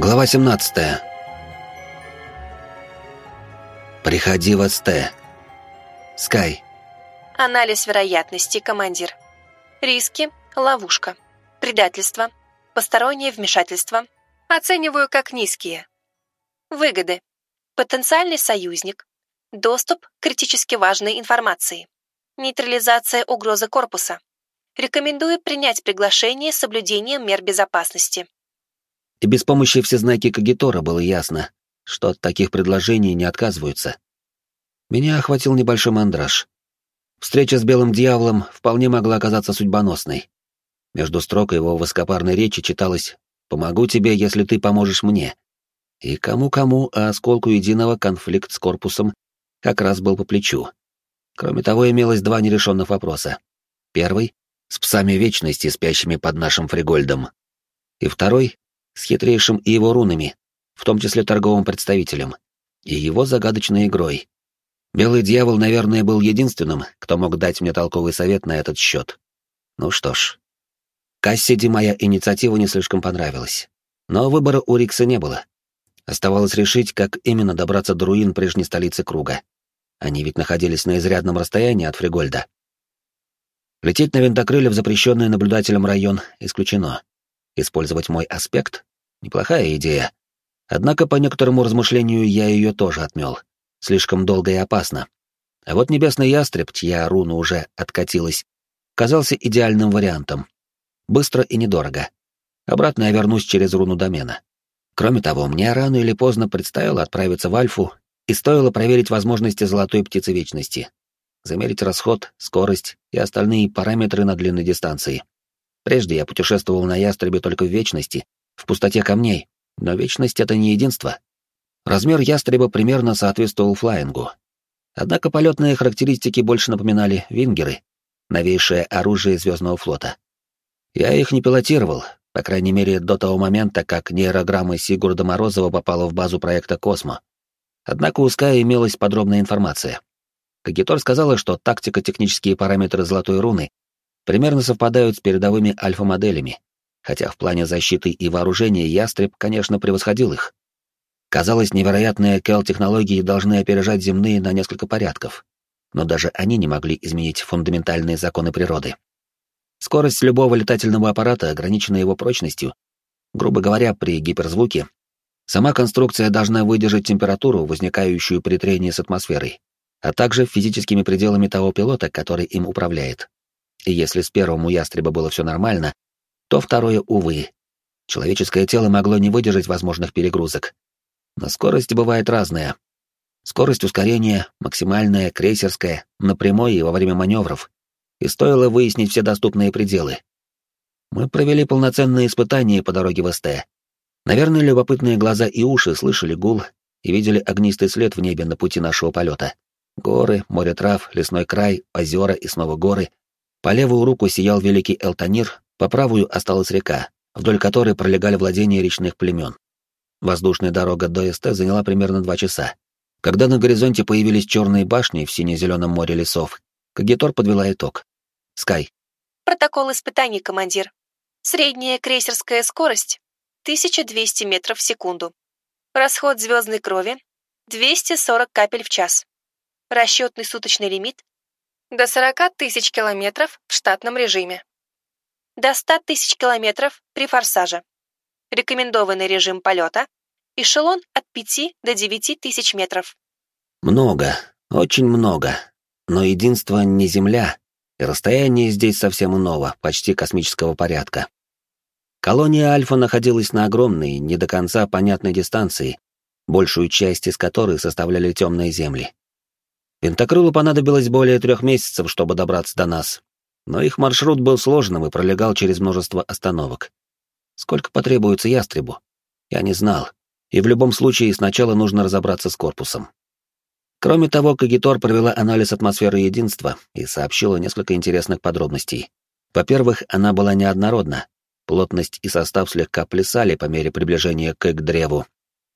Глава 17. Приходи в СТ. Скай. Анализ вероятности, командир. Риски, ловушка. Предательство, постороннее вмешательство. Оцениваю как низкие. Выгоды. Потенциальный союзник. Доступ к критически важной информации. Нейтрализация угрозы корпуса. Рекомендую принять приглашение с соблюдением мер безопасности. И без помощи всезнаки Кагитора было ясно, что от таких предложений не отказываются. Меня охватил небольшой мандраж. Встреча с Белым Дьяволом вполне могла оказаться судьбоносной. Между строк его высокопарной речи читалось «Помогу тебе, если ты поможешь мне». И кому-кому, а осколку единого конфликт с корпусом как раз был по плечу. Кроме того, имелось два нерешенных вопроса. Первый — с псами вечности, спящими под нашим фригольдом. И второй — с хитрейшим и его рунами, в том числе торговым представителем, и его загадочной игрой. Белый дьявол, наверное, был единственным, кто мог дать мне толковый совет на этот счет. Ну что ж. Кассиди моя инициатива не слишком понравилась. Но выбора у Рикса не было. Оставалось решить, как именно добраться до руин прежней столицы круга. Они ведь находились на изрядном расстоянии от Фригольда. Лететь на винтокрыле в запрещенный наблюдателем район исключено. Использовать мой аспект — неплохая идея. Однако по некоторому размышлению я ее тоже отмел. Слишком долго и опасно. А вот небесный ястреб, чья руна уже откатилась, казался идеальным вариантом. Быстро и недорого. Обратно я вернусь через руну домена. Кроме того, мне рано или поздно предстояло отправиться в Альфу, и стоило проверить возможности золотой птицы вечности. Замерить расход, скорость и остальные параметры на длинной дистанции. Прежде я путешествовал на ястребе только в вечности, в пустоте камней, но вечность — это не единство. Размер ястреба примерно соответствовал флайингу. Однако полетные характеристики больше напоминали вингеры, новейшее оружие Звездного флота. Я их не пилотировал, по крайней мере, до того момента, как нейрограмма Сигурда Морозова попала в базу проекта «Космо». Однако у Скай имелась подробная информация. Кагитор сказала, что тактико-технические параметры Золотой Руны примерно совпадают с передовыми альфа-моделями, хотя в плане защиты и вооружения Ястреб, конечно, превосходил их. Казалось, невероятные КЭЛ-технологии должны опережать земные на несколько порядков, но даже они не могли изменить фундаментальные законы природы. Скорость любого летательного аппарата ограничена его прочностью. Грубо говоря, при гиперзвуке сама конструкция должна выдержать температуру, возникающую при трении с атмосферой, а также физическими пределами того пилота, который им управляет. И если с первым у ястреба было все нормально, то второе, увы. Человеческое тело могло не выдержать возможных перегрузок. Но скорость бывает разная. Скорость ускорения, максимальная, крейсерская, напрямую и во время маневров, и стоило выяснить все доступные пределы. Мы провели полноценные испытания по дороге в СТ. Наверное, любопытные глаза и уши слышали гул и видели огнистый след в небе на пути нашего полета. Горы, море трав, лесной край, озера и снова горы. По левую руку сиял великий Элтанир, по правую осталась река, вдоль которой пролегали владения речных племен. Воздушная дорога до СТ заняла примерно два часа. Когда на горизонте появились черные башни в сине-зеленом море лесов, Кагитор подвела итог. Скай. Протокол испытаний, командир. Средняя крейсерская скорость 1200 метров в секунду. Расход звездной крови 240 капель в час. Расчетный суточный лимит до 40 тысяч километров в штатном режиме. До 100 тысяч километров при форсаже. Рекомендованный режим полета эшелон от 5 до 9 тысяч метров. Много, очень много. Но единство не Земля, и расстояние здесь совсем иного, почти космического порядка. Колония Альфа находилась на огромной, не до конца понятной дистанции, большую часть из которой составляли темные земли. Винтокрылу понадобилось более трех месяцев, чтобы добраться до нас, но их маршрут был сложным и пролегал через множество остановок. Сколько потребуется ястребу? Я не знал, и в любом случае сначала нужно разобраться с корпусом. Кроме того, Кагитор провела анализ атмосферы единства и сообщила несколько интересных подробностей. Во-первых, она была неоднородна. Плотность и состав слегка плясали по мере приближения к древу.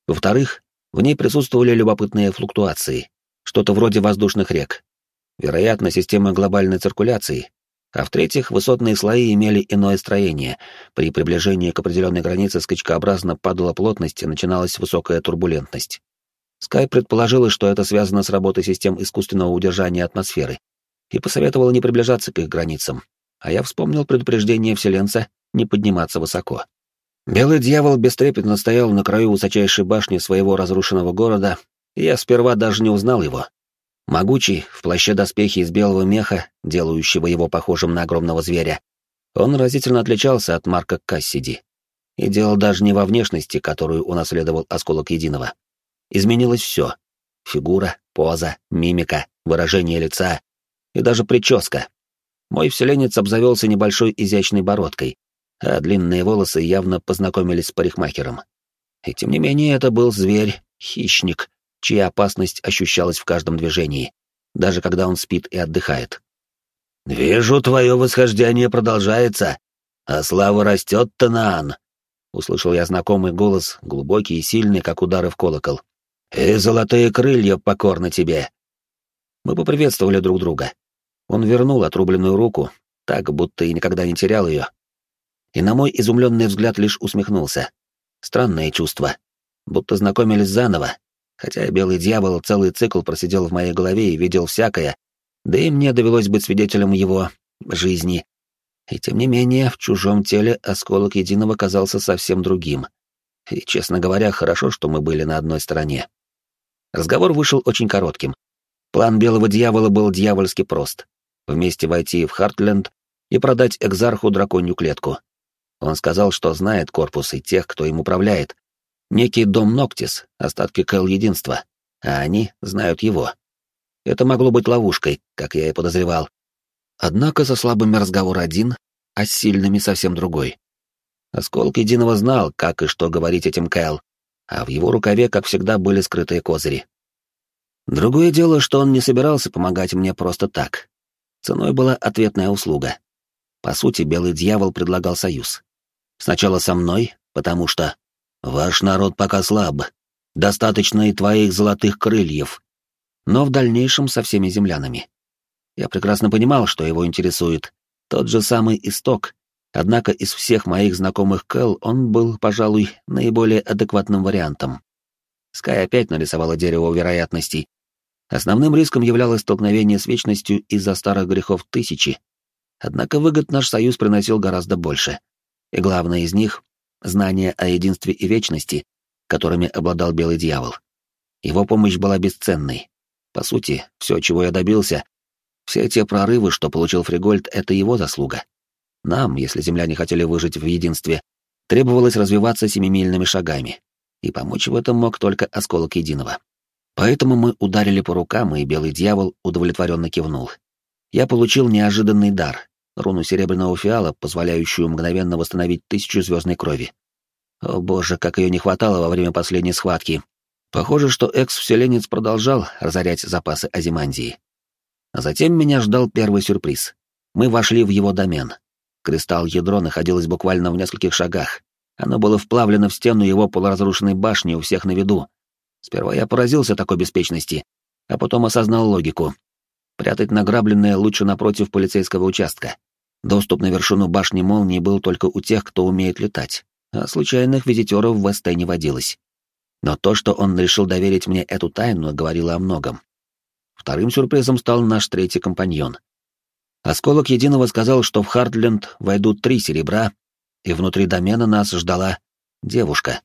Во-вторых, в ней присутствовали любопытные флуктуации, что-то вроде воздушных рек. Вероятно, система глобальной циркуляции. А в-третьих, высотные слои имели иное строение. При приближении к определенной границе скачкообразно падала плотность и начиналась высокая турбулентность. Скай предположила, что это связано с работой систем искусственного удержания атмосферы, и посоветовала не приближаться к их границам. А я вспомнил предупреждение Вселенца не подниматься высоко. Белый дьявол бестрепетно стоял на краю высочайшей башни своего разрушенного города, и я сперва даже не узнал его. Могучий, в плаще доспехи из белого меха, делающего его похожим на огромного зверя, он разительно отличался от Марка Кассиди. И дело даже не во внешности, которую унаследовал осколок единого. Изменилось все. Фигура, поза, мимика, выражение лица и даже прическа. Мой вселенец обзавелся небольшой изящной бородкой, а длинные волосы явно познакомились с парикмахером. И тем не менее это был зверь, хищник, чья опасность ощущалась в каждом движении, даже когда он спит и отдыхает. «Вижу, твое восхождение продолжается, а слава растет, Танаан!» Услышал я знакомый голос, глубокий и сильный, как удары в колокол. «И золотые крылья покорны тебе!» Мы поприветствовали друг друга. Он вернул отрубленную руку, так, будто и никогда не терял ее, и на мой изумленный взгляд лишь усмехнулся. Странное чувство. Будто знакомились заново, хотя белый дьявол целый цикл просидел в моей голове и видел всякое, да и мне довелось быть свидетелем его жизни. И тем не менее, в чужом теле осколок единого казался совсем другим. И, честно говоря, хорошо, что мы были на одной стороне. Разговор вышел очень коротким. План белого дьявола был дьявольски прост. Вместе войти в Хартленд и продать экзарху драконью клетку. Он сказал, что знает корпус и тех, кто им управляет. Некий дом Ноктис, остатки Кэл Единства, а они знают его. Это могло быть ловушкой, как я и подозревал. Однако со слабыми разговор один, а с сильными совсем другой. Осколк Единого знал, как и что говорить этим Кэл, а в его рукаве, как всегда, были скрытые козыри. Другое дело, что он не собирался помогать мне просто так. Ценой была ответная услуга. По сути, Белый Дьявол предлагал союз. Сначала со мной, потому что ваш народ пока слаб, достаточно и твоих золотых крыльев, но в дальнейшем со всеми землянами. Я прекрасно понимал, что его интересует. Тот же самый исток, однако из всех моих знакомых Кэл он был, пожалуй, наиболее адекватным вариантом. Скай опять нарисовала дерево вероятностей. Основным риском являлось столкновение с вечностью из-за старых грехов тысячи, однако выгод наш союз приносил гораздо больше — и главное из них — знание о единстве и вечности, которыми обладал Белый Дьявол. Его помощь была бесценной. По сути, все, чего я добился, все те прорывы, что получил Фригольд, — это его заслуга. Нам, если земляне хотели выжить в единстве, требовалось развиваться семимильными шагами, и помочь в этом мог только осколок единого. Поэтому мы ударили по рукам, и Белый Дьявол удовлетворенно кивнул. Я получил неожиданный дар, руну серебряного фиала, позволяющую мгновенно восстановить тысячу звездной крови. О боже, как ее не хватало во время последней схватки. Похоже, что экс-вселенец продолжал разорять запасы Азимандии. А затем меня ждал первый сюрприз. Мы вошли в его домен. Кристалл-ядро находилось буквально в нескольких шагах. Оно было вплавлено в стену его полуразрушенной башни у всех на виду. Сперва я поразился такой беспечности, а потом осознал логику. Прятать награбленное лучше напротив полицейского участка. Доступ на вершину башни молнии был только у тех, кто умеет летать, а случайных визитеров в СТ не водилось. Но то, что он решил доверить мне эту тайну, говорило о многом. Вторым сюрпризом стал наш третий компаньон. Осколок Единого сказал, что в Хартленд войдут три серебра, и внутри домена нас ждала девушка.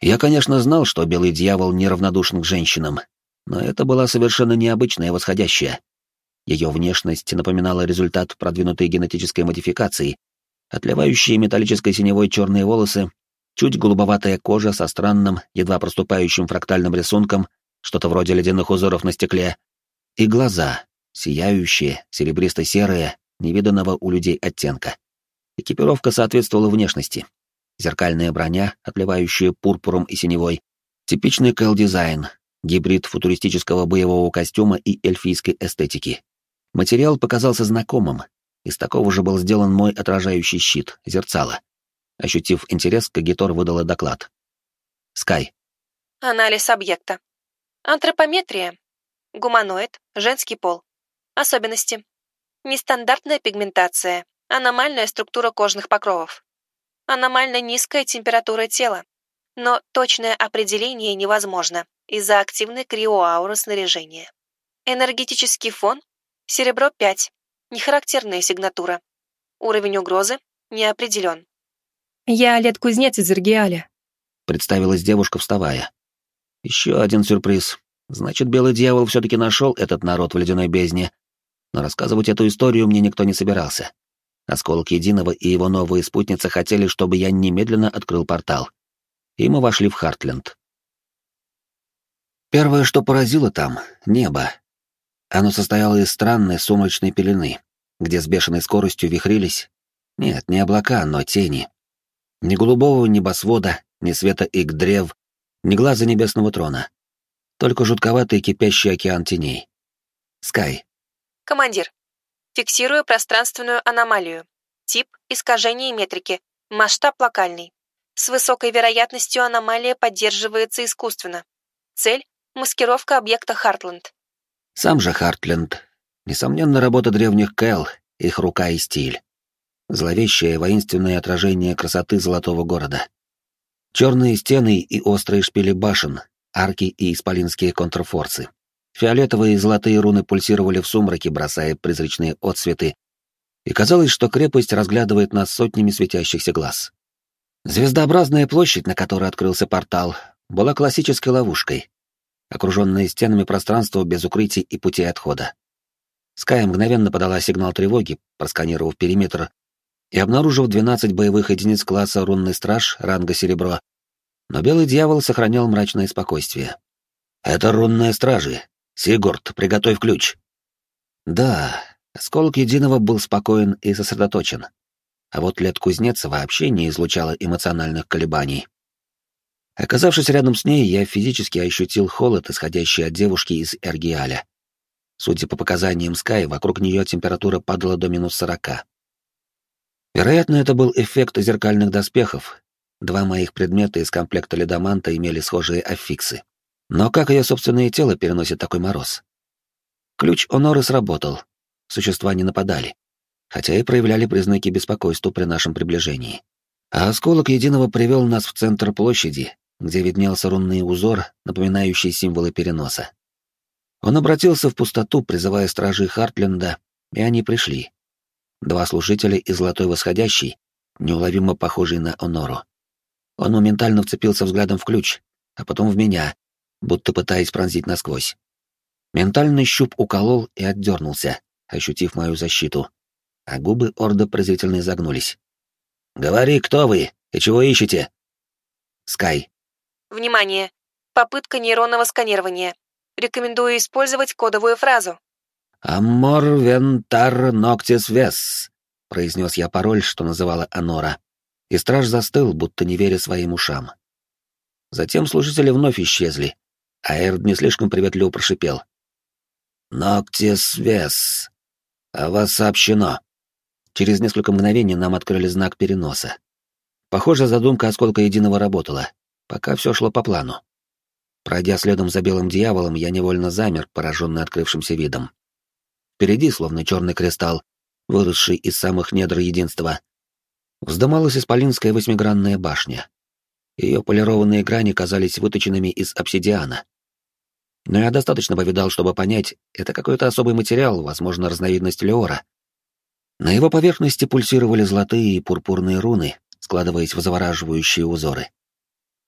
Я, конечно, знал, что Белый Дьявол неравнодушен к женщинам, но это была совершенно необычная восходящая. Ее внешность напоминала результат продвинутой генетической модификации, отливающие металлической синевой черные волосы, чуть голубоватая кожа со странным, едва проступающим фрактальным рисунком, что-то вроде ледяных узоров на стекле, и глаза, сияющие, серебристо-серые, невиданного у людей оттенка. Экипировка соответствовала внешности. Зеркальная броня, отливающая пурпуром и синевой, типичный кэл-дизайн, гибрид футуристического боевого костюма и эльфийской эстетики. Материал показался знакомым. Из такого же был сделан мой отражающий щит, зерцало. Ощутив интерес, Кагитор выдала доклад. Скай. Анализ объекта. Антропометрия. Гуманоид. Женский пол. Особенности. Нестандартная пигментация, аномальная структура кожных покровов, аномально низкая температура тела, но точное определение невозможно из-за активной криоауры снаряжения. Энергетический фон – серебро 5, нехарактерная сигнатура. Уровень угрозы не определен. «Я Олет-кузнец из Иргиаля», — представилась девушка, вставая. Еще один сюрприз. Значит, белый дьявол все-таки нашел этот народ в ледяной бездне. Но рассказывать эту историю мне никто не собирался. Осколок Единого и его новые спутницы хотели, чтобы я немедленно открыл портал. И мы вошли в Хартленд. Первое, что поразило там — небо. Оно состояло из странной сумрачной пелены, где с бешеной скоростью вихрились... Нет, не облака, но тени. Ни голубого небосвода, ни света ик-древ, ни глаза небесного трона. Только жутковатый кипящий океан теней. Скай. Командир. Фиксирую пространственную аномалию. Тип — искажение метрики. Масштаб локальный. С высокой вероятностью аномалия поддерживается искусственно. Цель — маскировка объекта Хартленд. Сам же Хартленд. Несомненно, работа древних Кэл, их рука и стиль. Зловещее воинственное отражение красоты золотого города. Черные стены и острые шпили башен, арки и исполинские контрфорсы. Фиолетовые и золотые руны пульсировали в сумраке, бросая призрачные отсветы, и казалось, что крепость разглядывает нас сотнями светящихся глаз. Звездообразная площадь, на которой открылся портал, была классической ловушкой, окруженное стенами пространство без укрытий и путей отхода. Скай мгновенно подала сигнал тревоги, просканировав периметр и обнаружив 12 боевых единиц класса «Рунный страж» ранга «Серебро», но Белый Дьявол сохранял мрачное спокойствие. «Это рунные стражи. Сигурд, приготовь ключ». Да, осколок Единого был спокоен и сосредоточен. А вот лет кузнеца вообще не излучала эмоциональных колебаний. Оказавшись рядом с ней, я физически ощутил холод, исходящий от девушки из Эргиаля. Судя по показаниям Скай, вокруг нее температура падала до минус сорока. Вероятно, это был эффект зеркальных доспехов. Два моих предмета из комплекта ледоманта имели схожие аффиксы. Но как ее собственное тело переносит такой мороз? Ключ Оноры сработал. Существа не нападали, хотя и проявляли признаки беспокойства при нашем приближении. А осколок единого привел нас в центр площади, где виднелся рунный узор, напоминающий символы переноса. Он обратился в пустоту, призывая стражей Хартленда, и они пришли. Два служителя и Золотой Восходящий, неуловимо похожий на Онору. Он моментально вцепился взглядом в ключ, а потом в меня, будто пытаясь пронзить насквозь. Ментальный щуп уколол и отдернулся, ощутив мою защиту, а губы Орда презрительно загнулись. «Говори, кто вы и чего ищете?» «Скай». «Внимание! Попытка нейронного сканирования. Рекомендую использовать кодовую фразу. «Аммор вентар ноктис вес», — произнес я пароль, что называла Анора. И страж застыл, будто не веря своим ушам. Затем служители вновь исчезли, а Эрд не слишком приветливо прошипел. «Ноктис вес. О вас сообщено». Через несколько мгновений нам открыли знак переноса. Похоже, задумка осколка единого работала, пока все шло по плану. Пройдя следом за белым дьяволом, я невольно замер, пораженный открывшимся видом. Впереди, словно черный кристалл, выросший из самых недр единства, вздымалась исполинская восьмигранная башня. Ее полированные грани казались выточенными из обсидиана. Но я достаточно повидал, чтобы понять, это какой-то особый материал, возможно, разновидность леора. На его поверхности пульсировали золотые и пурпурные руны, складываясь в завораживающие узоры.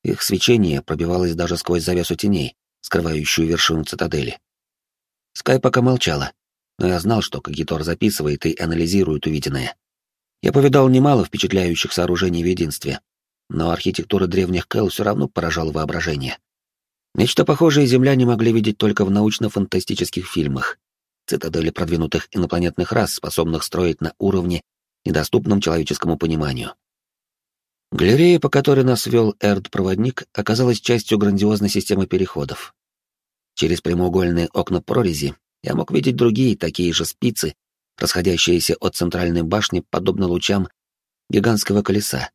Их свечение пробивалось даже сквозь завесу теней, скрывающую вершину цитадели. Скай пока молчала, но я знал, что Кагитор записывает и анализирует увиденное. Я повидал немало впечатляющих сооружений в единстве, но архитектура древних Кэл все равно поражала воображение. Нечто похожее земляне могли видеть только в научно-фантастических фильмах, цитадели продвинутых инопланетных рас, способных строить на уровне, недоступном человеческому пониманию. Галерея, по которой нас вел Эрд-проводник, оказалась частью грандиозной системы переходов. Через прямоугольные окна прорези я мог видеть другие такие же спицы, расходящиеся от центральной башни, подобно лучам гигантского колеса.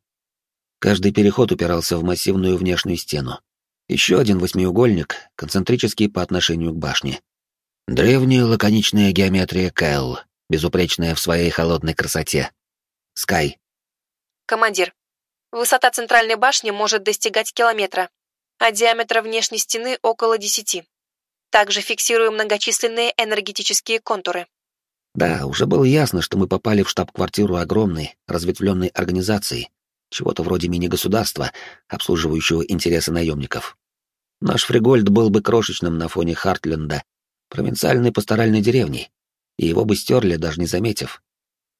Каждый переход упирался в массивную внешнюю стену. Еще один восьмиугольник, концентрический по отношению к башне. Древняя лаконичная геометрия Кэл, безупречная в своей холодной красоте. Скай. Командир. Высота центральной башни может достигать километра, а диаметр внешней стены около десяти. Также фиксируем многочисленные энергетические контуры. Да, уже было ясно, что мы попали в штаб-квартиру огромной, разветвленной организации, чего-то вроде мини-государства, обслуживающего интересы наемников. Наш Фригольд был бы крошечным на фоне Хартленда, провинциальной пасторальной деревни, и его бы стерли, даже не заметив.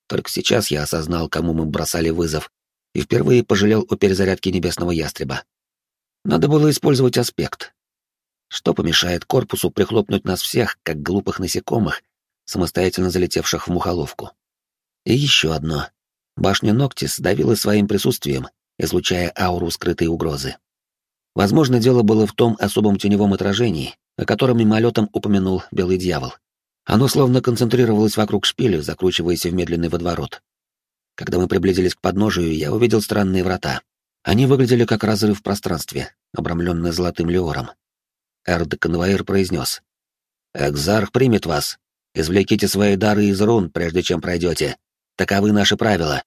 Только сейчас я осознал, кому мы бросали вызов, и впервые пожалел о перезарядке небесного ястреба. Надо было использовать аспект. Что помешает корпусу прихлопнуть нас всех, как глупых насекомых, самостоятельно залетевших в мухоловку? И еще одно. Башня Ноктис давила своим присутствием, излучая ауру скрытой угрозы. Возможно, дело было в том особом теневом отражении, о котором мимолетом упомянул Белый Дьявол. Оно словно концентрировалось вокруг шпиля, закручиваясь в медленный водоворот. Когда мы приблизились к подножию, я увидел странные врата. Они выглядели как разрыв в пространстве, обрамленный золотым леором. Эрд Конвоир произнес. «Экзарх примет вас. Извлеките свои дары из рун, прежде чем пройдете. Таковы наши правила.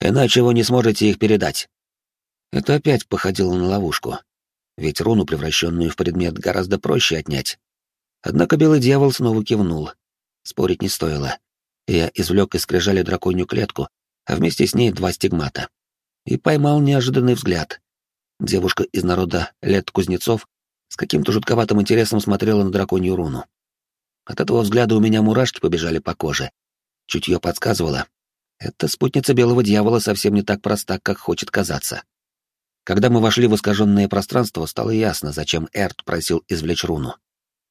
Иначе вы не сможете их передать». Это опять походило на ловушку ведь руну, превращенную в предмет, гораздо проще отнять. Однако белый дьявол снова кивнул. Спорить не стоило. Я извлек из скрижали драконью клетку, а вместе с ней два стигмата. И поймал неожиданный взгляд. Девушка из народа лет кузнецов с каким-то жутковатым интересом смотрела на драконью руну. От этого взгляда у меня мурашки побежали по коже. Чутье подсказывало. Эта спутница белого дьявола совсем не так проста, как хочет казаться. Когда мы вошли в искаженное пространство, стало ясно, зачем Эрт просил извлечь руну.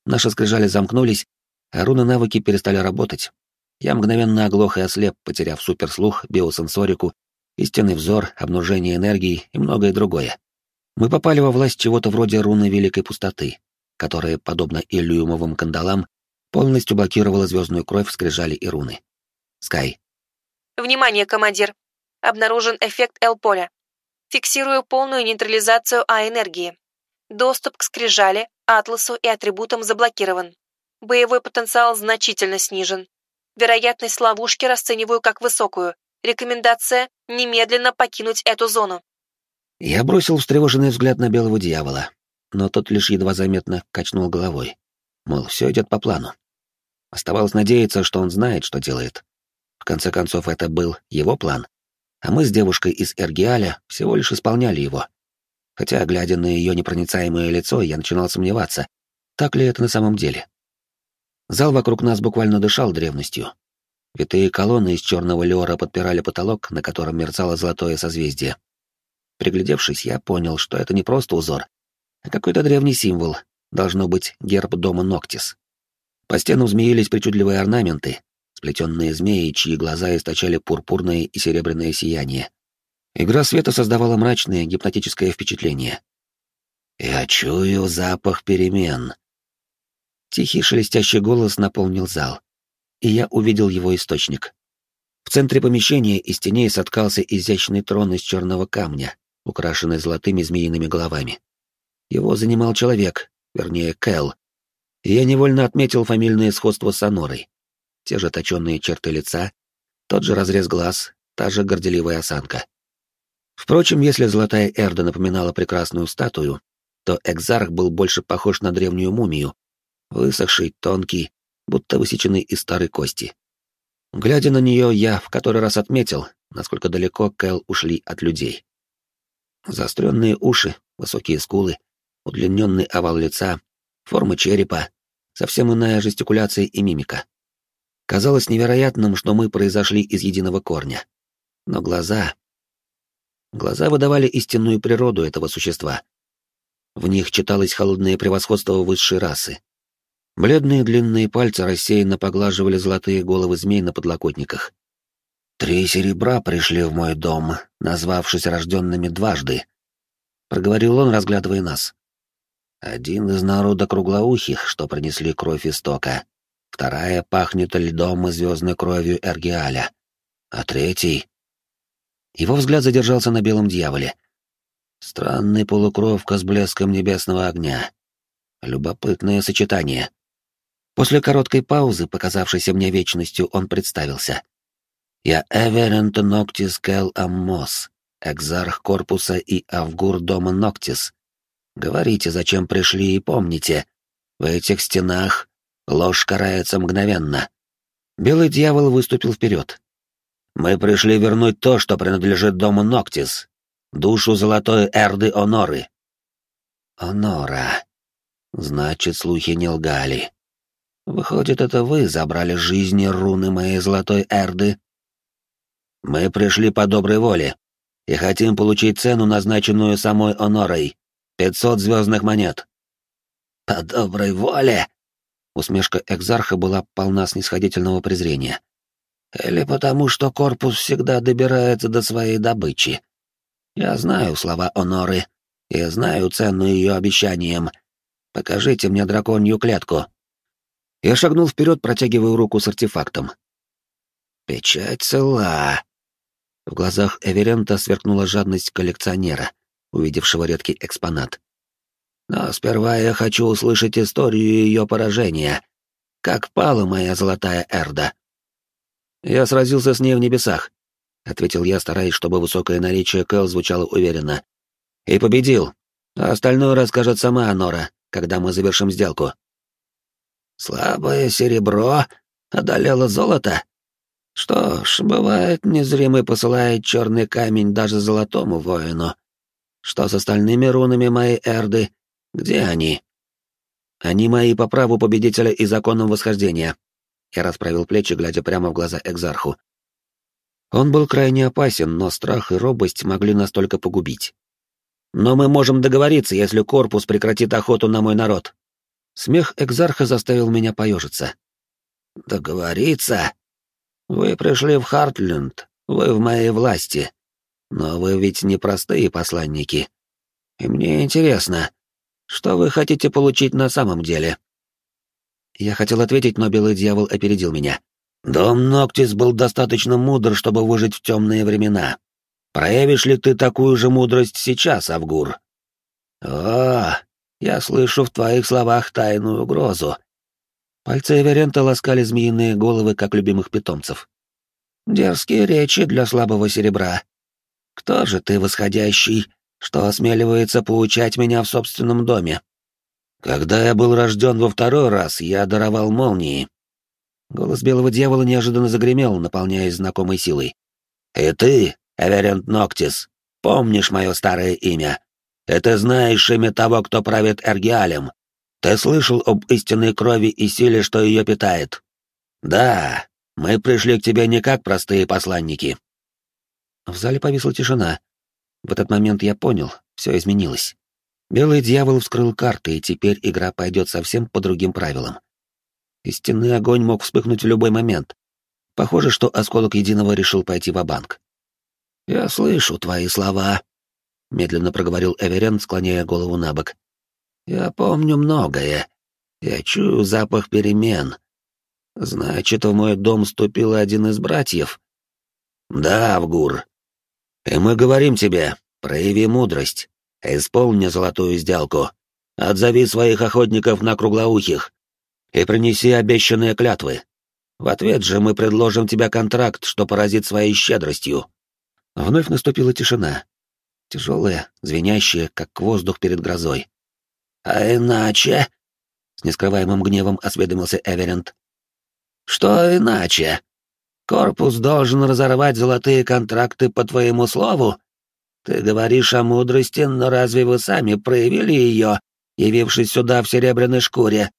Наши скрижали замкнулись, а руны-навыки перестали работать. Я мгновенно оглох и ослеп, потеряв суперслух, биосенсорику, истинный взор, обнужение энергии и многое другое. Мы попали во власть чего-то вроде руны Великой Пустоты, которая, подобно иллюмовым кандалам, полностью блокировала звездную кровь, скрижали и руны. Скай. Внимание, командир. Обнаружен эффект Л-поля. Фиксирую полную нейтрализацию А-энергии. Доступ к скрижали, атласу и атрибутам заблокирован. Боевой потенциал значительно снижен. Вероятность ловушки расцениваю как высокую. Рекомендация — немедленно покинуть эту зону. Я бросил встревоженный взгляд на белого дьявола, но тот лишь едва заметно качнул головой. Мол, все идет по плану. Оставалось надеяться, что он знает, что делает. В конце концов, это был его план а мы с девушкой из Эргиаля всего лишь исполняли его. Хотя, глядя на ее непроницаемое лицо, я начинал сомневаться, так ли это на самом деле. Зал вокруг нас буквально дышал древностью. Витые колонны из черного леора подпирали потолок, на котором мерцало золотое созвездие. Приглядевшись, я понял, что это не просто узор, а какой-то древний символ, должно быть герб дома Ноктис. По стенам змеились причудливые орнаменты, сплетенные змеи, чьи глаза источали пурпурное и серебряное сияние. Игра света создавала мрачное гипнотическое впечатление. «Я чую запах перемен». Тихий шелестящий голос наполнил зал, и я увидел его источник. В центре помещения из теней соткался изящный трон из черного камня, украшенный золотыми змеиными головами. Его занимал человек, вернее, Кэл, я невольно отметил фамильное сходство с Анорой те же точенные черты лица, тот же разрез глаз, та же горделивая осанка. Впрочем, если золотая Эрда напоминала прекрасную статую, то Экзарх был больше похож на древнюю мумию, высохший, тонкий, будто высеченный из старой кости. Глядя на нее, я в который раз отметил, насколько далеко Кэл ушли от людей. Заостренные уши, высокие скулы, удлиненный овал лица, форма черепа, совсем иная жестикуляция и мимика. Казалось невероятным, что мы произошли из единого корня. Но глаза... Глаза выдавали истинную природу этого существа. В них читалось холодное превосходство высшей расы. Бледные длинные пальцы рассеянно поглаживали золотые головы змей на подлокотниках. «Три серебра пришли в мой дом, назвавшись рожденными дважды», — проговорил он, разглядывая нас. «Один из народа круглоухих, что принесли кровь истока, вторая пахнет льдом и звездной кровью Эргиаля, а третий... Его взгляд задержался на белом дьяволе. Странный полукровка с блеском небесного огня. Любопытное сочетание. После короткой паузы, показавшейся мне вечностью, он представился. «Я Эверент Ноктис Кел Аммос, экзарх корпуса и авгур дома Ноктис. Говорите, зачем пришли и помните, в этих стенах ложь карается мгновенно». Белый дьявол выступил вперед. «Мы пришли вернуть то, что принадлежит дому Ноктис, душу золотой Эрды Оноры». «Онора. Значит, слухи не лгали. Выходит, это вы забрали жизни руны моей золотой Эрды?» «Мы пришли по доброй воле и хотим получить цену, назначенную самой Онорой. Пятьсот звездных монет». «По доброй воле?» Усмешка экзарха была полна снисходительного презрения. «Или потому, что корпус всегда добирается до своей добычи. Я знаю слова Оноры, и знаю цену ее обещаниям. Покажите мне драконью клетку». Я шагнул вперед, протягивая руку с артефактом. «Печать цела». В глазах Эверента сверкнула жадность коллекционера, увидевшего редкий экспонат. Но сперва я хочу услышать историю ее поражения. Как пала моя золотая Эрда? Я сразился с ней в небесах, — ответил я, стараясь, чтобы высокое наречие Кэл звучало уверенно. И победил. А остальное расскажет сама Анора, когда мы завершим сделку. Слабое серебро одолело золото? Что ж, бывает, незримый посылает черный камень даже золотому воину. Что с остальными рунами моей Эрды? Где они? Они мои по праву победителя и законам восхождения. Я расправил плечи, глядя прямо в глаза экзарху. Он был крайне опасен, но страх и робость могли настолько погубить. Но мы можем договориться, если корпус прекратит охоту на мой народ. Смех экзарха заставил меня поежиться. Договориться? Вы пришли в Хартленд, вы в моей власти. Но вы ведь не простые посланники. И мне интересно, что вы хотите получить на самом деле?» Я хотел ответить, но белый дьявол опередил меня. «Дом Ноктис был достаточно мудр, чтобы выжить в темные времена. Проявишь ли ты такую же мудрость сейчас, Авгур?» «О, я слышу в твоих словах тайную угрозу». Пальцы Эверента ласкали змеиные головы, как любимых питомцев. «Дерзкие речи для слабого серебра. Кто же ты, восходящий, что осмеливается поучать меня в собственном доме. Когда я был рожден во второй раз, я даровал молнии. Голос белого дьявола неожиданно загремел, наполняясь знакомой силой. «И ты, Эверент Ноктис, помнишь мое старое имя? И ты знаешь имя того, кто правит Эргиалем. Ты слышал об истинной крови и силе, что ее питает? Да, мы пришли к тебе не как простые посланники». В зале повисла тишина, в этот момент я понял, все изменилось. Белый дьявол вскрыл карты, и теперь игра пойдет совсем по другим правилам. Истинный огонь мог вспыхнуть в любой момент. Похоже, что осколок единого решил пойти в банк «Я слышу твои слова», — медленно проговорил Эверен, склоняя голову на бок. «Я помню многое. Я чую запах перемен. Значит, в мой дом ступил один из братьев?» «Да, Авгур, и мы говорим тебе, прояви мудрость, исполни золотую сделку, отзови своих охотников на круглоухих и принеси обещанные клятвы. В ответ же мы предложим тебе контракт, что поразит своей щедростью». Вновь наступила тишина. Тяжелая, звенящая, как воздух перед грозой. «А иначе?» — с нескрываемым гневом осведомился Эверент. «Что иначе?» Корпус должен разорвать золотые контракты по твоему слову? Ты говоришь о мудрости, но разве вы сами проявили ее, явившись сюда в серебряной шкуре?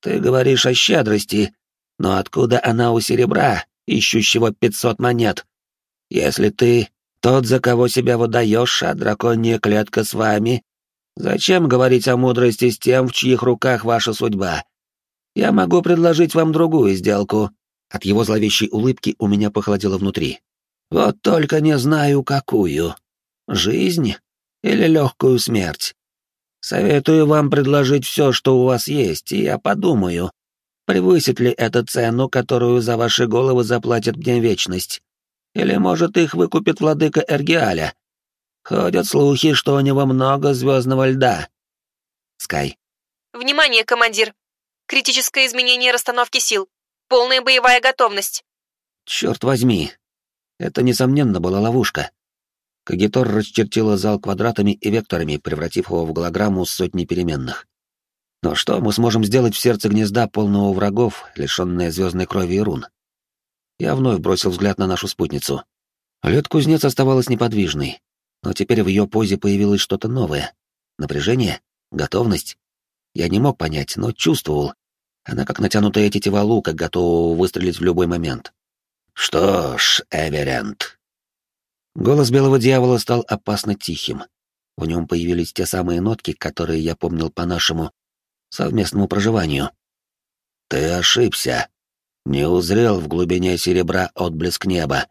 Ты говоришь о щедрости, но откуда она у серебра, ищущего пятьсот монет? Если ты тот, за кого себя выдаешь, а драконья клетка с вами, зачем говорить о мудрости с тем, в чьих руках ваша судьба? Я могу предложить вам другую сделку, от его зловещей улыбки у меня похолодело внутри. «Вот только не знаю, какую. Жизнь или легкую смерть? Советую вам предложить все, что у вас есть, и я подумаю, превысит ли это цену, которую за ваши головы заплатит мне вечность. Или, может, их выкупит владыка Эргиаля. Ходят слухи, что у него много звездного льда. Скай. Внимание, командир! Критическое изменение расстановки сил. Полная боевая готовность. Черт возьми. Это, несомненно, была ловушка. Кагитор расчертила зал квадратами и векторами, превратив его в голограмму с сотней переменных. Но что мы сможем сделать в сердце гнезда полного врагов, лишенное звездной крови и рун? Я вновь бросил взгляд на нашу спутницу. Лед-кузнец оставалась неподвижной, но теперь в ее позе появилось что-то новое. Напряжение? Готовность? Я не мог понять, но чувствовал. Она как натянутая тетива лука, готова выстрелить в любой момент. «Что ж, Эверент...» Голос белого дьявола стал опасно тихим. В нем появились те самые нотки, которые я помнил по нашему совместному проживанию. «Ты ошибся. Не узрел в глубине серебра отблеск неба.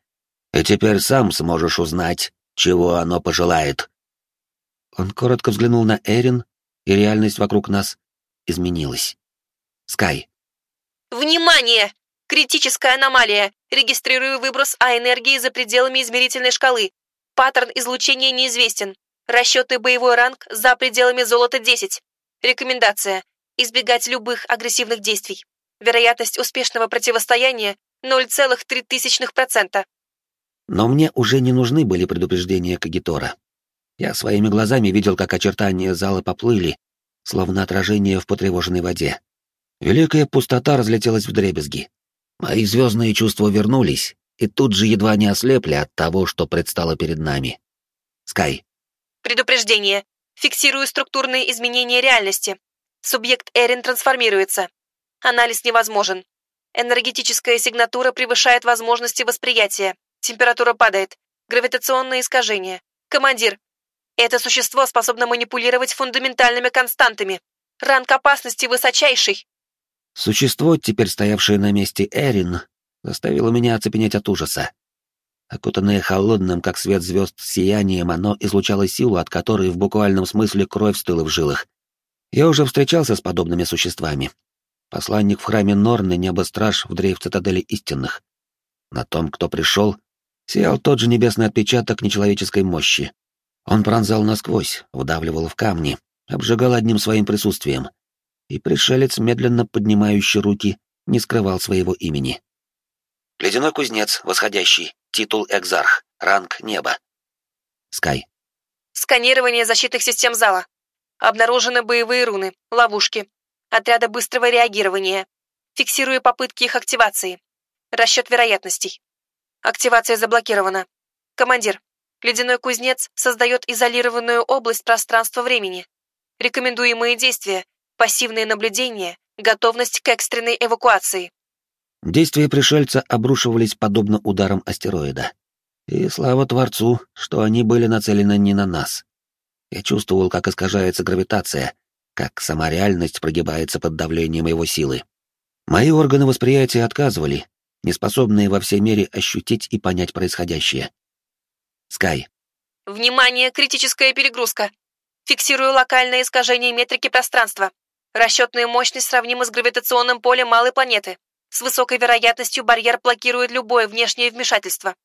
И теперь сам сможешь узнать, чего оно пожелает». Он коротко взглянул на Эрин, и реальность вокруг нас изменилась. Скай. «Внимание! Критическая аномалия! Регистрирую выброс А-энергии за пределами измерительной шкалы. Паттерн излучения неизвестен. Расчетный боевой ранг за пределами золота 10. Рекомендация. Избегать любых агрессивных действий. Вероятность успешного противостояния 0,03%. Но мне уже не нужны были предупреждения Кагитора. Я своими глазами видел, как очертания зала поплыли, словно отражение в потревоженной воде. Великая пустота разлетелась в дребезги. Мои звездные чувства вернулись, и тут же едва не ослепли от того, что предстало перед нами. Скай. Предупреждение. Фиксирую структурные изменения реальности. Субъект Эрин трансформируется. Анализ невозможен. Энергетическая сигнатура превышает возможности восприятия. Температура падает. Гравитационные искажения. Командир, это существо способно манипулировать фундаментальными константами. Ранг опасности высочайший. Существо, теперь стоявшее на месте Эрин, заставило меня оцепенеть от ужаса. Окутанное холодным, как свет звезд, сиянием, оно излучало силу, от которой в буквальном смысле кровь стыла в жилах. Я уже встречался с подобными существами. Посланник в храме Норны, небо-страж в дрейф цитадели истинных. На том, кто пришел, сиял тот же небесный отпечаток нечеловеческой мощи. Он пронзал насквозь, вдавливал в камни, обжигал одним своим присутствием. И пришелец, медленно поднимающий руки, не скрывал своего имени. Ледяной кузнец, восходящий, титул экзарх, ранг неба. Скай. Сканирование защитных систем зала. Обнаружены боевые руны, ловушки, отряда быстрого реагирования. Фиксирую попытки их активации. Расчет вероятностей. Активация заблокирована. Командир, Ледяной кузнец создает изолированную область пространства-времени. Рекомендуемые действия — пассивное наблюдение, готовность к экстренной эвакуации. Действия пришельца обрушивались подобно ударам астероида. И слава Творцу, что они были нацелены не на нас. Я чувствовал, как искажается гравитация, как сама реальность прогибается под давлением его силы. Мои органы восприятия отказывали, неспособные во всей мере ощутить и понять происходящее. Скай. Внимание, критическая перегрузка. Фиксирую локальное искажение метрики пространства. Расчетная мощность сравнима с гравитационным полем малой планеты. С высокой вероятностью барьер блокирует любое внешнее вмешательство.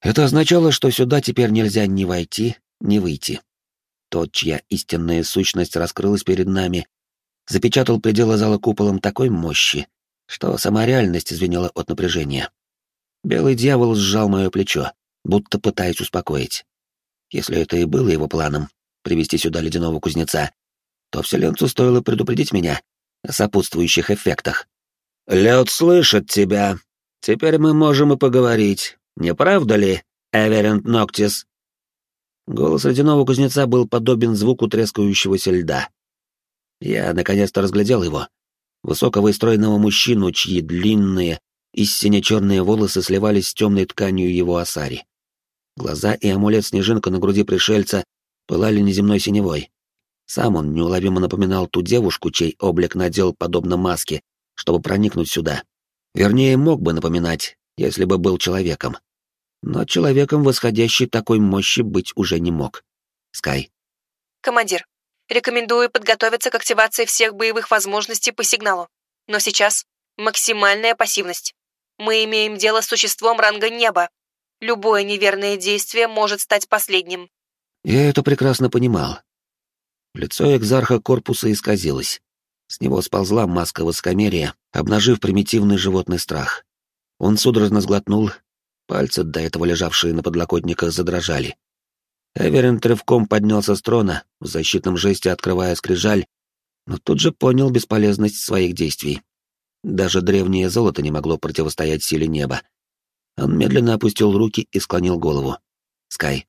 Это означало, что сюда теперь нельзя ни войти, ни выйти. Тот, чья истинная сущность раскрылась перед нами, запечатал пределы зала куполом такой мощи, что сама реальность извинила от напряжения. Белый дьявол сжал мое плечо будто пытаясь успокоить. Если это и было его планом — привести сюда ледяного кузнеца, то вселенцу стоило предупредить меня о сопутствующих эффектах. «Лед слышит тебя. Теперь мы можем и поговорить. Не правда ли, Эверент Ноктис?» Голос ледяного кузнеца был подобен звуку трескающегося льда. Я наконец-то разглядел его. Высокого и стройного мужчину, чьи длинные и сине-черные волосы сливались с темной тканью его осари. Глаза и амулет-снежинка на груди пришельца пылали неземной синевой. Сам он неуловимо напоминал ту девушку, чей облик надел подобно маске, чтобы проникнуть сюда. Вернее, мог бы напоминать, если бы был человеком. Но человеком восходящий такой мощи быть уже не мог. Скай. Командир, рекомендую подготовиться к активации всех боевых возможностей по сигналу. Но сейчас максимальная пассивность. Мы имеем дело с существом ранга неба, Любое неверное действие может стать последним. Я это прекрасно понимал. Лицо экзарха корпуса исказилось. С него сползла маска высокомерия, обнажив примитивный животный страх. Он судорожно сглотнул, пальцы, до этого лежавшие на подлокотниках, задрожали. Эверин рывком поднялся с трона, в защитном жесте открывая скрижаль, но тут же понял бесполезность своих действий. Даже древнее золото не могло противостоять силе неба. Он медленно опустил руки и склонил голову. Скай.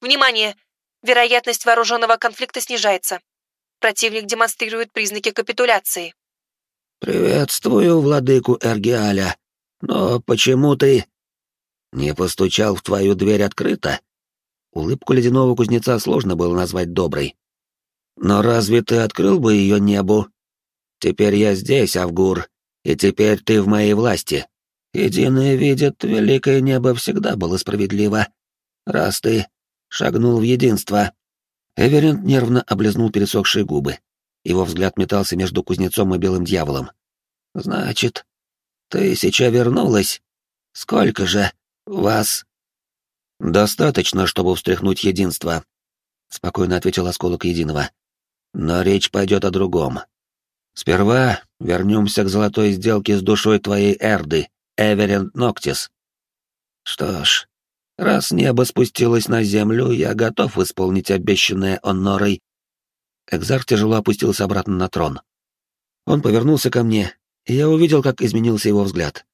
Внимание! Вероятность вооруженного конфликта снижается. Противник демонстрирует признаки капитуляции. «Приветствую, владыку Эргиаля. Но почему ты...» «Не постучал в твою дверь открыто?» Улыбку ледяного кузнеца сложно было назвать доброй. «Но разве ты открыл бы ее небу? Теперь я здесь, Авгур, и теперь ты в моей власти. Единое видит, великое небо всегда было справедливо. Раз ты шагнул в единство...» Эверент нервно облизнул пересохшие губы. Его взгляд метался между кузнецом и белым дьяволом. «Значит, тысяча вернулась? Сколько же вас?» «Достаточно, чтобы встряхнуть единство», — спокойно ответил осколок единого. «Но речь пойдет о другом. Сперва вернемся к золотой сделке с душой твоей Эрды, Эверент Ноктис. Что ж, раз небо спустилось на землю, я готов исполнить обещанное Оннорой». Экзар тяжело опустился обратно на трон. Он повернулся ко мне, и я увидел, как изменился его взгляд.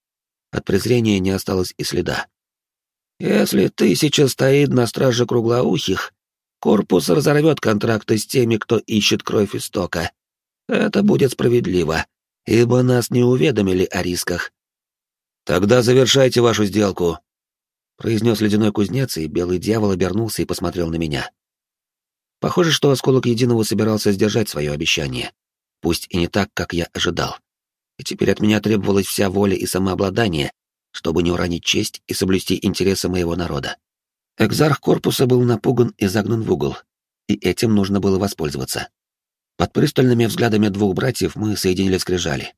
От презрения не осталось и следа. Если тысяча стоит на страже круглоухих, корпус разорвет контракты с теми, кто ищет кровь истока. Это будет справедливо, ибо нас не уведомили о рисках. Тогда завершайте вашу сделку, произнес ледяной кузнец, и белый дьявол обернулся и посмотрел на меня. Похоже, что осколок единого собирался сдержать свое обещание, пусть и не так, как я ожидал. И теперь от меня требовалась вся воля и самообладание, чтобы не уронить честь и соблюсти интересы моего народа. Экзарх корпуса был напуган и загнан в угол, и этим нужно было воспользоваться. Под пристальными взглядами двух братьев мы соединили скрижали.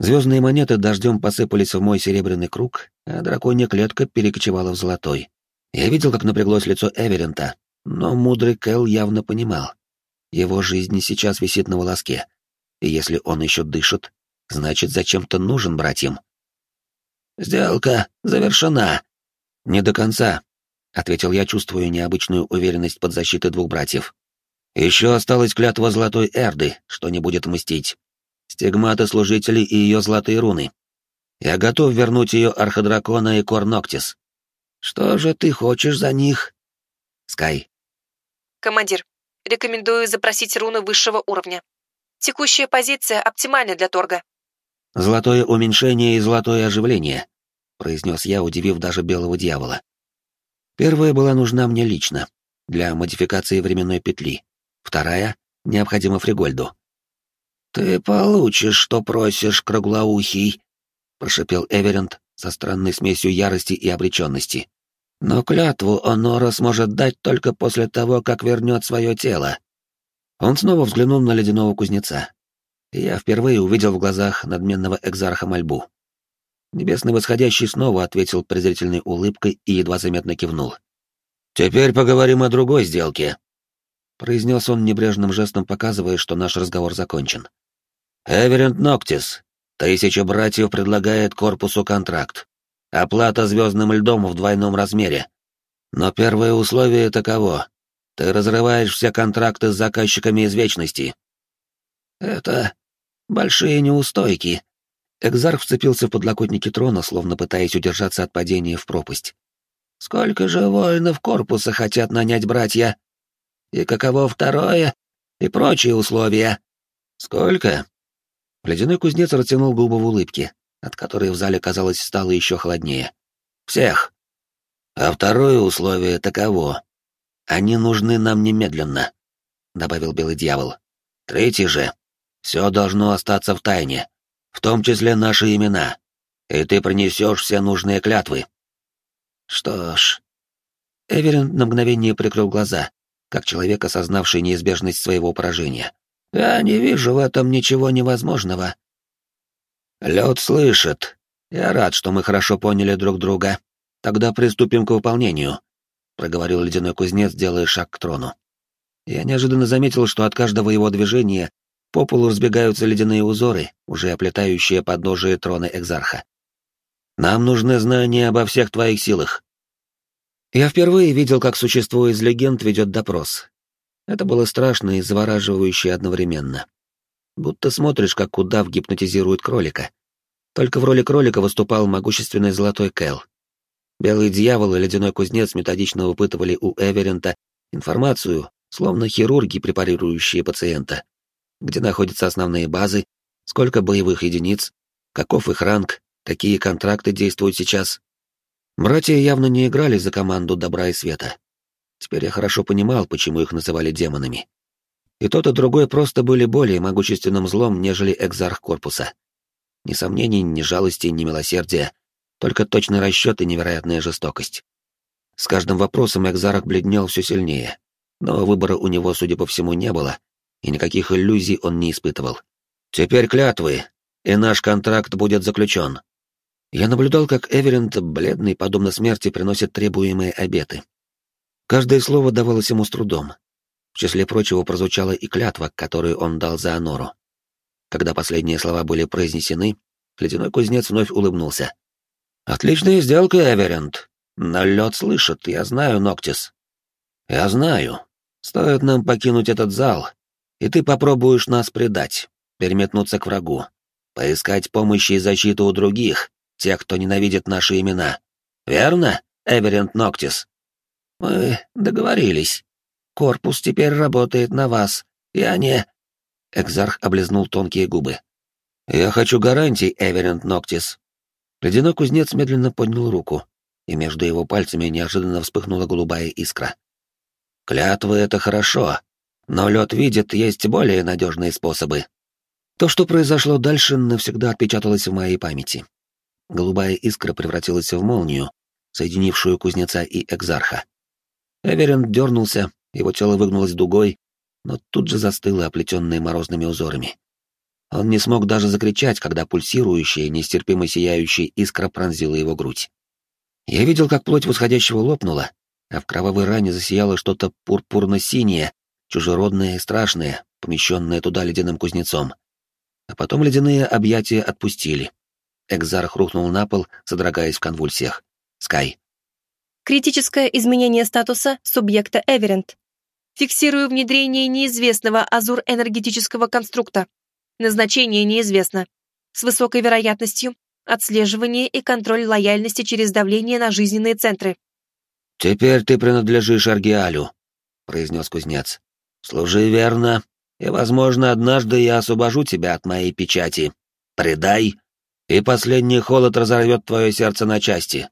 Звездные монеты дождем посыпались в мой серебряный круг, а драконья клетка перекочевала в золотой. Я видел, как напряглось лицо Эверента, но мудрый Кэл явно понимал. Его жизнь сейчас висит на волоске, и если он еще дышит, значит, зачем-то нужен братьям. «Сделка завершена». «Не до конца», — ответил я, чувствуя необычную уверенность под защитой двух братьев. «Еще осталась клятва Золотой Эрды, что не будет мстить. Стигматы служителей и ее золотые руны. Я готов вернуть ее Арходракона и Корноктис. Что же ты хочешь за них?» «Скай». «Командир, рекомендую запросить руны высшего уровня. Текущая позиция оптимальна для торга. «Золотое уменьшение и золотое оживление», — произнес я, удивив даже белого дьявола. Первая была нужна мне лично, для модификации временной петли. Вторая — необходима Фригольду. «Ты получишь, что просишь, круглоухий», — прошепел Эверент со странной смесью ярости и обреченности. «Но клятву Онора сможет дать только после того, как вернет свое тело». Он снова взглянул на ледяного кузнеца, я впервые увидел в глазах надменного экзарха мольбу. Небесный восходящий снова ответил презрительной улыбкой и едва заметно кивнул. «Теперь поговорим о другой сделке», — произнес он небрежным жестом, показывая, что наш разговор закончен. «Эверент Ноктис, тысяча братьев предлагает корпусу контракт. Оплата звездным льдом в двойном размере. Но первое условие таково. Ты разрываешь все контракты с заказчиками из Вечности, «Это большие неустойки». Экзарх вцепился в подлокотники трона, словно пытаясь удержаться от падения в пропасть. «Сколько же воинов корпуса хотят нанять братья? И каково второе? И прочие условия?» «Сколько?» Ледяной кузнец растянул губы в улыбке, от которой в зале, казалось, стало еще холоднее. «Всех. А второе условие таково. Они нужны нам немедленно», — добавил Белый Дьявол. «Третье же. Все должно остаться в тайне, в том числе наши имена, и ты принесешь все нужные клятвы. Что ж... Эверин на мгновение прикрыл глаза, как человек, осознавший неизбежность своего поражения. Я не вижу в этом ничего невозможного. Лед слышит. Я рад, что мы хорошо поняли друг друга. Тогда приступим к выполнению, проговорил ледяной кузнец, делая шаг к трону. Я неожиданно заметил, что от каждого его движения По полу разбегаются ледяные узоры, уже оплетающие подножие трона Экзарха. Нам нужны знания обо всех твоих силах. Я впервые видел, как существо из легенд ведет допрос. Это было страшно и завораживающе одновременно. Будто смотришь, как удав гипнотизирует кролика. Только в роли кролика выступал могущественный золотой Кэл. Белый дьявол и ледяной кузнец методично выпытывали у Эверента информацию, словно хирурги, препарирующие пациента. Где находятся основные базы, сколько боевых единиц, каков их ранг, какие контракты действуют сейчас. Братья явно не играли за команду добра и света. Теперь я хорошо понимал, почему их называли демонами. И тот, и другой просто были более могущественным злом, нежели экзарх корпуса. Ни сомнений, ни жалости, ни милосердия, только точный расчет и невероятная жестокость. С каждым вопросом экзарх бледнел все сильнее, но выбора у него, судя по всему, не было, и никаких иллюзий он не испытывал. «Теперь клятвы, и наш контракт будет заключен». Я наблюдал, как Эверент, бледный, подобно смерти, приносит требуемые обеты. Каждое слово давалось ему с трудом. В числе прочего прозвучала и клятва, которую он дал за Анору. Когда последние слова были произнесены, ледяной кузнец вновь улыбнулся. «Отличная сделка, Эверент. Но лед слышит, я знаю, Ноктис. Я знаю. Стоит нам покинуть этот зал, и ты попробуешь нас предать, переметнуться к врагу, поискать помощи и защиту у других, тех, кто ненавидит наши имена. Верно, Эверент Ноктис? Мы договорились. Корпус теперь работает на вас. Я не... Экзарх облизнул тонкие губы. «Я хочу гарантий, Эверент Ноктис». Ледяной кузнец медленно поднял руку, и между его пальцами неожиданно вспыхнула голубая искра. «Клятвы — это хорошо, но лед видит, есть более надежные способы». То, что произошло дальше, навсегда отпечаталось в моей памяти. Голубая искра превратилась в молнию, соединившую кузнеца и экзарха. Эверент дернулся, его тело выгнулось дугой, но тут же застыло, оплетенное морозными узорами. Он не смог даже закричать, когда пульсирующая, нестерпимо сияющая искра пронзила его грудь. Я видел, как плоть восходящего лопнула, а в кровавой ране засияло что-то пурпурно-синее, чужеродное и страшное, помещенное туда ледяным кузнецом. А потом ледяные объятия отпустили. Экзарх рухнул на пол, содрогаясь в конвульсиях. Скай. Критическое изменение статуса субъекта Эверент. Фиксирую внедрение неизвестного азур-энергетического конструкта. Назначение неизвестно. С высокой вероятностью отслеживание и контроль лояльности через давление на жизненные центры. «Теперь ты принадлежишь Аргиалю», — произнес кузнец. «Служи верно, и, возможно, однажды я освобожу тебя от моей печати. Предай, и последний холод разорвет твое сердце на части».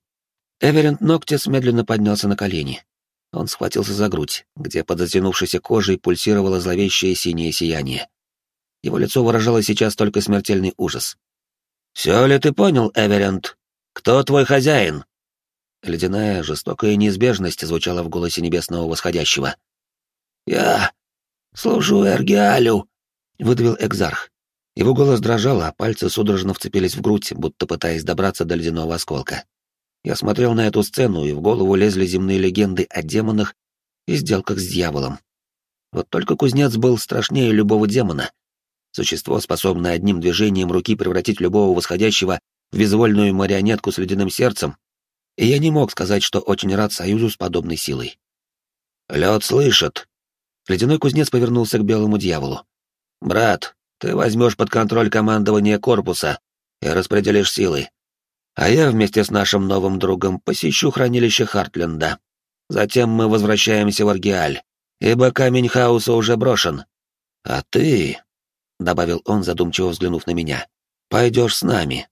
Эверент Ноктис медленно поднялся на колени. Он схватился за грудь, где под затянувшейся кожей пульсировало зловещее синее сияние. Его лицо выражало сейчас только смертельный ужас. «Все ли ты понял, Эверент? Кто твой хозяин?» Ледяная, жестокая неизбежность звучала в голосе небесного восходящего. «Я служу Эргиалю», — выдавил Экзарх. Его голос дрожал, а пальцы судорожно вцепились в грудь, будто пытаясь добраться до ледяного осколка. Я смотрел на эту сцену, и в голову лезли земные легенды о демонах и сделках с дьяволом. Вот только кузнец был страшнее любого демона. Существо, способное одним движением руки превратить любого восходящего в безвольную марионетку с ледяным сердцем, и я не мог сказать, что очень рад союзу с подобной силой. «Лед слышит!» Ледяной кузнец повернулся к белому дьяволу. «Брат, ты возьмешь под контроль командование корпуса и распределишь силы а я вместе с нашим новым другом посещу хранилище Хартленда. Затем мы возвращаемся в Аргиаль, ибо камень хаоса уже брошен. А ты, — добавил он, задумчиво взглянув на меня, — пойдешь с нами.